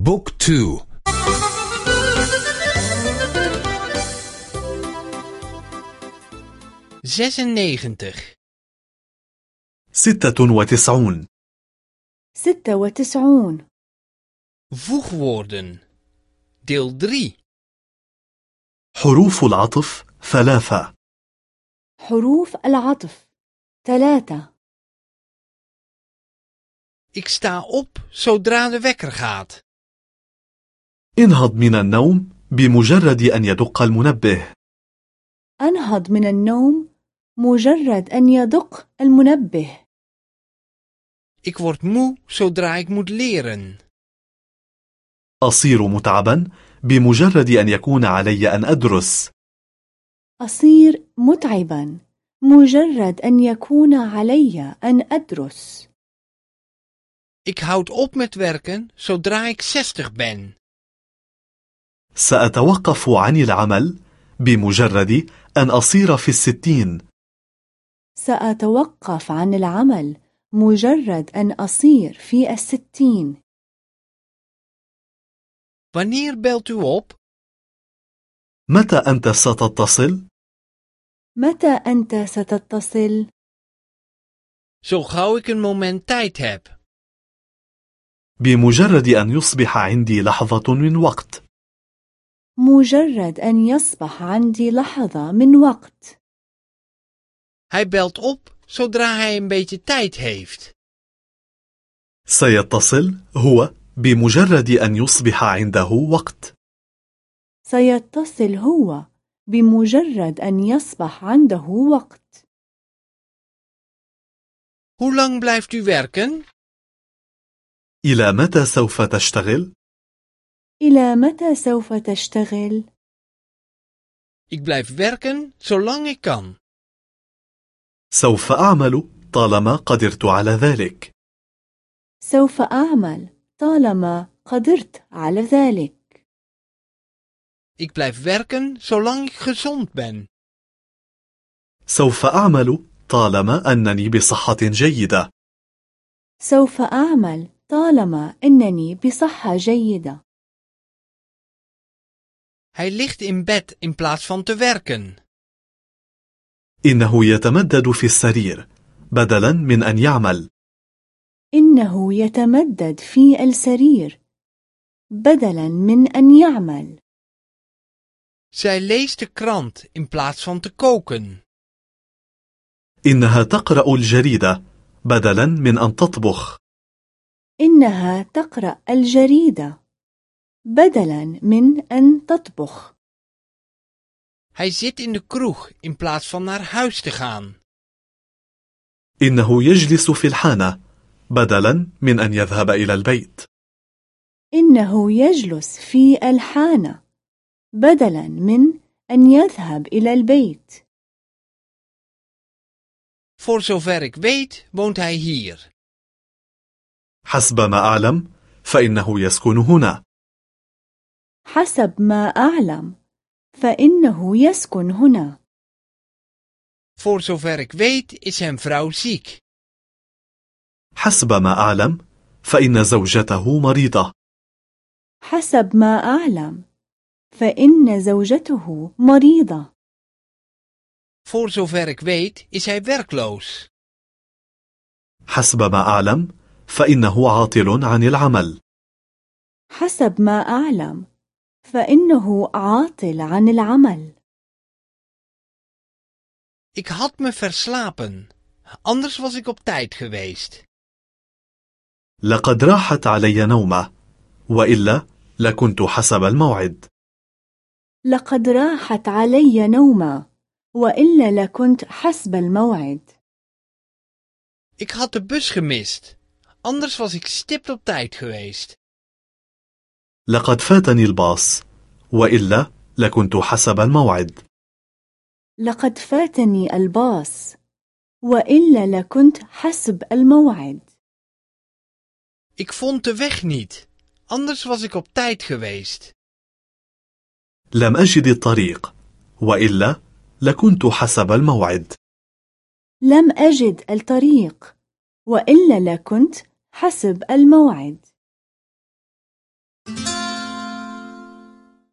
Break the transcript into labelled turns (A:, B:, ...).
A: بوك تو
B: zesennegentig
C: ستة وتسعون
D: ستة وتسعون
B: voegwoorden deel 3
C: حروف العطف ثلاثة
D: حروف العطف ثلاثة
B: ik sta op zodra de wekker gaat
C: انهض من النوم بمجرد أن يدق المنبه.
D: أنهض من النوم مجرد أن يدق المنبه.
B: Ik word moe zodra ik moet leren.
C: أصير متعبا بمجرد أن يكون علي أن أدرس.
D: أصير متعبا مجرد أن يكون علي أن أدرس.
B: Ik houd op met werken zodra ik 60 ben.
C: سأتوقف عن العمل بمجرد أن أصير في الستين.
D: سأتوقف عن العمل مجرد أن أصير في الستين.
B: Wanneer belt u op?
C: متى أنت ستتصل؟
D: متى أنت ستتصل؟
B: zo gauw ik een moment tijd heb.
C: بمجرد أن يصبح عندي لحظة من وقت.
D: مجرد أن يصبح عندي لحظة من وقت.
B: Hij belt op zodra hij een beetje tijd heeft.
C: سيتصل هو بمجرد أن يصبح عنده وقت.
D: سيتصل هو بمجرد أن يصبح عنده وقت.
B: Hoe lang blijft u werken?
C: إلى متى سوف تشتغل؟
D: إلى متى سوف تشتغل؟
B: ik blijf werken zolang ik kan.
C: سوف أعمل طالما قدرت على ذلك.
D: سوف أعمل طالما قدرت على ذلك.
B: Ik blijf werken zolang ik gezond ben.
C: سوف أعمل طالما أنني بصحة جيدة.
D: سوف أعمل طالما أنني بصحة جيدة.
B: Hij ligt in bed in plaats van te werken.
C: إنه يتمدد في السرير بدلا من أن يعمل.
D: إنه يتمدد في السرير بدلا من أن يعمل.
B: Zij leest de krant in plaats van te koken.
C: إنها تقرأ الجريدة بدلا من أن تطبخ.
D: إنها تقرأ الجريدة. بدلا من أن تطبخ.
B: Hij zit in de kroeg in plaats van naar huis te gaan.
C: إنه يجلس في الحانة بدلا من أن يذهب إلى البيت.
D: إنه يجلس في الحانة بدلا من أن يذهب إلى البيت.
B: Voor zover ik weet woont hij hier.
C: حسب ما أعلم فإنه يسكن هنا.
D: حسب ما أعلم فإنه يسكن هنا.
B: Voor zover ik weet is zijn vrouw ziek.
C: حسب ما أعلم فإن زوجته مريضة.
D: حسب ما أعلم فإن زوجته مريضة.
B: Voor zover ik weet is hij werkloos.
C: حسب ما أعلم فإنه عاطل عن العمل.
D: حسب ما أعلم فإنه عاطل عن العمل
B: ik had me verslapen anders was ik op tijd geweest
C: لقد راحت علي نومة وإلا لكنت حسب الموعد
D: لقد راحت علي نومة وإلا لكنت حسب الموعد
B: ik had de bus gemist anders was ik stipt op tijd geweest
C: لقد فاتني الباص وإلا لكنت حسب الموعد.
D: لقد فاتني الباص وإلا لكنت حسب الموعد.
B: Ik vond de weg niet. Anders was ik op tijd geweest.
C: لم أجد الطريق وإلا لكنت حسب الموعد.
D: لم أجد الطريق وإلا لكنت حسب الموعد.